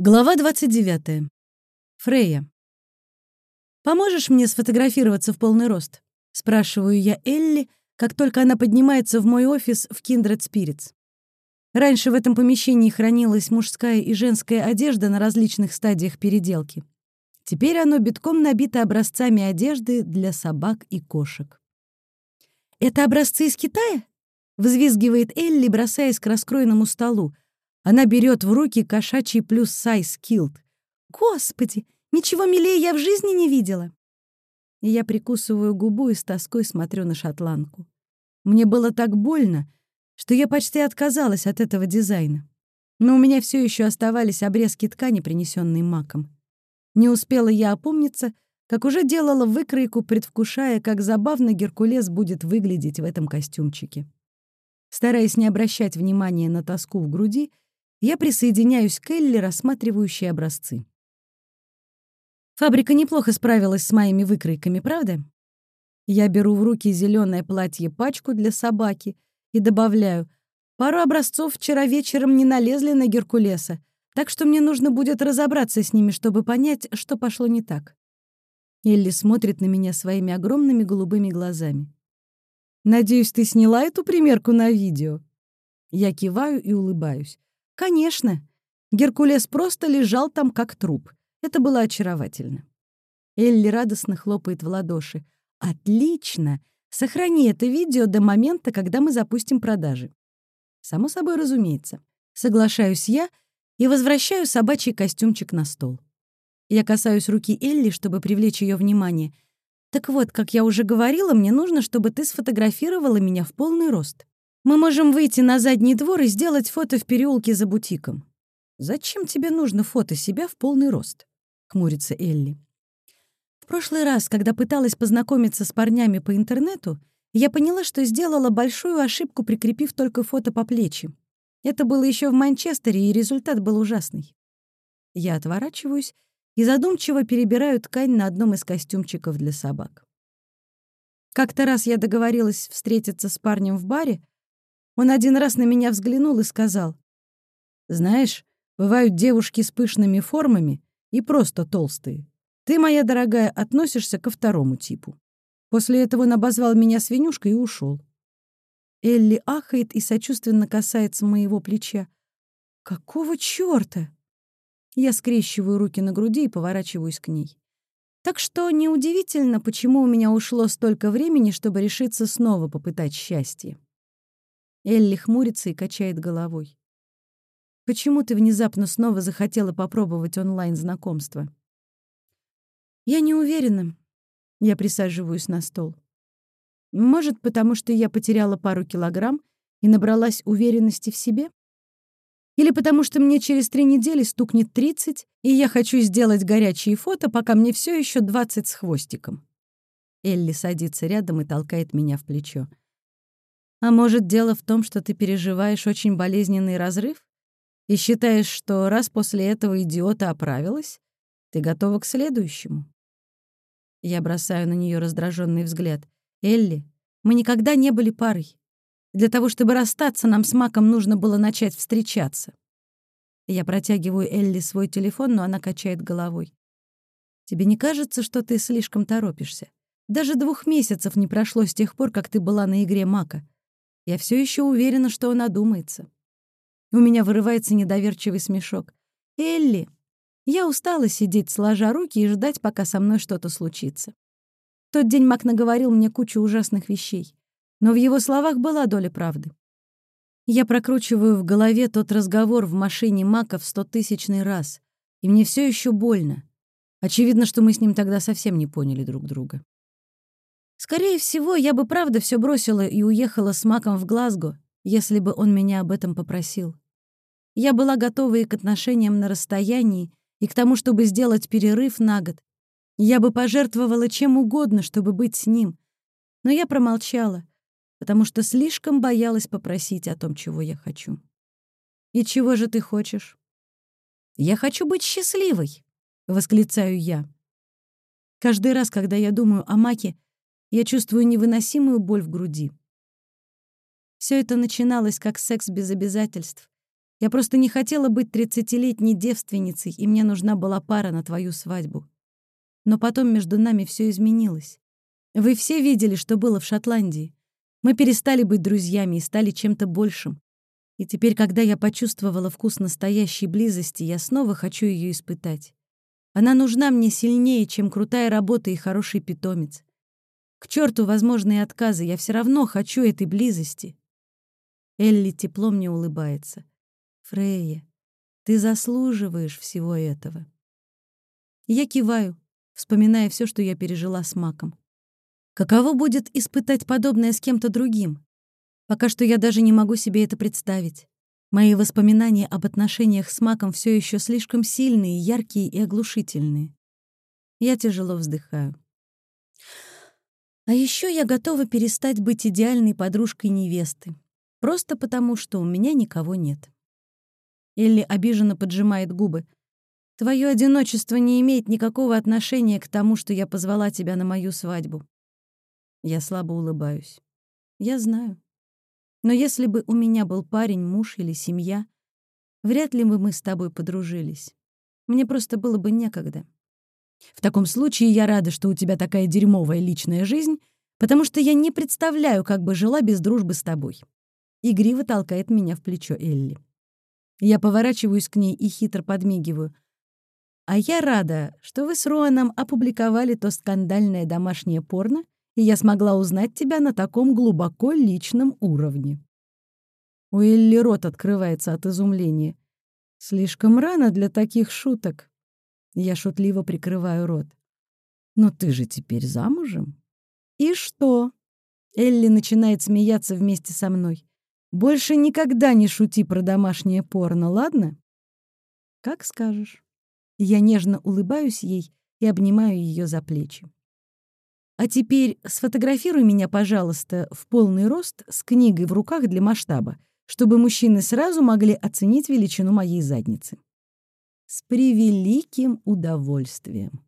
Глава 29. Фрея. «Поможешь мне сфотографироваться в полный рост?» — спрашиваю я Элли, как только она поднимается в мой офис в Kindred Spirits. Раньше в этом помещении хранилась мужская и женская одежда на различных стадиях переделки. Теперь оно битком набито образцами одежды для собак и кошек. «Это образцы из Китая?» — взвизгивает Элли, бросаясь к раскроенному столу — она берет в руки кошачий плюс сайз килт. Господи, ничего милее я в жизни не видела. И я прикусываю губу и с тоской смотрю на шотландку. Мне было так больно, что я почти отказалась от этого дизайна. Но у меня все еще оставались обрезки ткани, принесенные маком. Не успела я опомниться, как уже делала выкройку, предвкушая, как забавно Геркулес будет выглядеть в этом костюмчике. Стараясь не обращать внимания на тоску в груди, я присоединяюсь к Элли, рассматривающей образцы. Фабрика неплохо справилась с моими выкройками, правда? Я беру в руки зеленое платье-пачку для собаки и добавляю, пару образцов вчера вечером не налезли на Геркулеса, так что мне нужно будет разобраться с ними, чтобы понять, что пошло не так. Элли смотрит на меня своими огромными голубыми глазами. «Надеюсь, ты сняла эту примерку на видео?» Я киваю и улыбаюсь. Конечно. Геркулес просто лежал там как труп. Это было очаровательно. Элли радостно хлопает в ладоши. «Отлично! Сохрани это видео до момента, когда мы запустим продажи». Само собой разумеется. Соглашаюсь я и возвращаю собачий костюмчик на стол. Я касаюсь руки Элли, чтобы привлечь ее внимание. «Так вот, как я уже говорила, мне нужно, чтобы ты сфотографировала меня в полный рост. Мы можем выйти на задний двор и сделать фото в переулке за бутиком. Зачем тебе нужно фото себя в полный рост? Хмурится Элли. В прошлый раз, когда пыталась познакомиться с парнями по интернету, я поняла, что сделала большую ошибку, прикрепив только фото по плечи. Это было еще в Манчестере, и результат был ужасный. Я отворачиваюсь и задумчиво перебираю ткань на одном из костюмчиков для собак. Как-то раз я договорилась встретиться с парнем в баре, он один раз на меня взглянул и сказал, «Знаешь, бывают девушки с пышными формами и просто толстые. Ты, моя дорогая, относишься ко второму типу». После этого он обозвал меня свинюшкой и ушел. Элли ахает и сочувственно касается моего плеча. «Какого чёрта?» Я скрещиваю руки на груди и поворачиваюсь к ней. Так что неудивительно, почему у меня ушло столько времени, чтобы решиться снова попытать счастье. Элли хмурится и качает головой. «Почему ты внезапно снова захотела попробовать онлайн-знакомство?» «Я не уверена». Я присаживаюсь на стол. «Может, потому что я потеряла пару килограмм и набралась уверенности в себе? Или потому что мне через три недели стукнет 30, и я хочу сделать горячие фото, пока мне все еще 20 с хвостиком?» Элли садится рядом и толкает меня в плечо. А может, дело в том, что ты переживаешь очень болезненный разрыв и считаешь, что раз после этого идиота оправилась, ты готова к следующему? Я бросаю на нее раздраженный взгляд. Элли, мы никогда не были парой. Для того, чтобы расстаться, нам с Маком нужно было начать встречаться. Я протягиваю Элли свой телефон, но она качает головой. Тебе не кажется, что ты слишком торопишься? Даже двух месяцев не прошло с тех пор, как ты была на игре Мака. Я все еще уверена, что он одумается. У меня вырывается недоверчивый смешок. «Элли, я устала сидеть, сложа руки, и ждать, пока со мной что-то случится. В тот день Мак наговорил мне кучу ужасных вещей, но в его словах была доля правды. Я прокручиваю в голове тот разговор в машине Мака в стотысячный раз, и мне все еще больно. Очевидно, что мы с ним тогда совсем не поняли друг друга. Скорее всего, я бы правда все бросила и уехала с Маком в Глазго, если бы он меня об этом попросил. Я была готова и к отношениям на расстоянии, и к тому, чтобы сделать перерыв на год. Я бы пожертвовала чем угодно, чтобы быть с ним. Но я промолчала, потому что слишком боялась попросить о том, чего я хочу. «И чего же ты хочешь?» «Я хочу быть счастливой», — восклицаю я. Каждый раз, когда я думаю о Маке, я чувствую невыносимую боль в груди. Все это начиналось как секс без обязательств. Я просто не хотела быть тридцатилетней девственницей, и мне нужна была пара на твою свадьбу. Но потом между нами все изменилось. Вы все видели, что было в Шотландии. Мы перестали быть друзьями и стали чем-то большим. И теперь, когда я почувствовала вкус настоящей близости, я снова хочу ее испытать. Она нужна мне сильнее, чем крутая работа и хороший питомец. К черту возможные отказы, я все равно хочу этой близости. Элли тепло мне улыбается. Фрейя, ты заслуживаешь всего этого. Я киваю, вспоминая все, что я пережила с Маком. Каково будет испытать подобное с кем-то другим? Пока что я даже не могу себе это представить. Мои воспоминания об отношениях с Маком все еще слишком сильные, яркие и оглушительные. Я тяжело вздыхаю. А еще я готова перестать быть идеальной подружкой невесты, просто потому, что у меня никого нет. Элли обиженно поджимает губы. Твое одиночество не имеет никакого отношения к тому, что я позвала тебя на мою свадьбу. Я слабо улыбаюсь. Я знаю. Но если бы у меня был парень, муж или семья, вряд ли бы мы с тобой подружились. Мне просто было бы некогда. В таком случае я рада, что у тебя такая дерьмовая личная жизнь, потому что я не представляю, как бы жила без дружбы с тобой. Игриво толкает меня в плечо Элли. Я поворачиваюсь к ней и хитро подмигиваю. А я рада, что вы с Роаном опубликовали то скандальное домашнее порно, и я смогла узнать тебя на таком глубоко личном уровне. У Элли рот открывается от изумления. Слишком рано для таких шуток. Я шутливо прикрываю рот. Но ты же теперь замужем? И что? Элли начинает смеяться вместе со мной. Больше никогда не шути про домашнее порно, ладно? Как скажешь. Я нежно улыбаюсь ей и обнимаю ее за плечи. А теперь сфотографируй меня, пожалуйста, в полный рост с книгой в руках для масштаба, чтобы мужчины сразу могли оценить величину моей задницы. С превеликим удовольствием.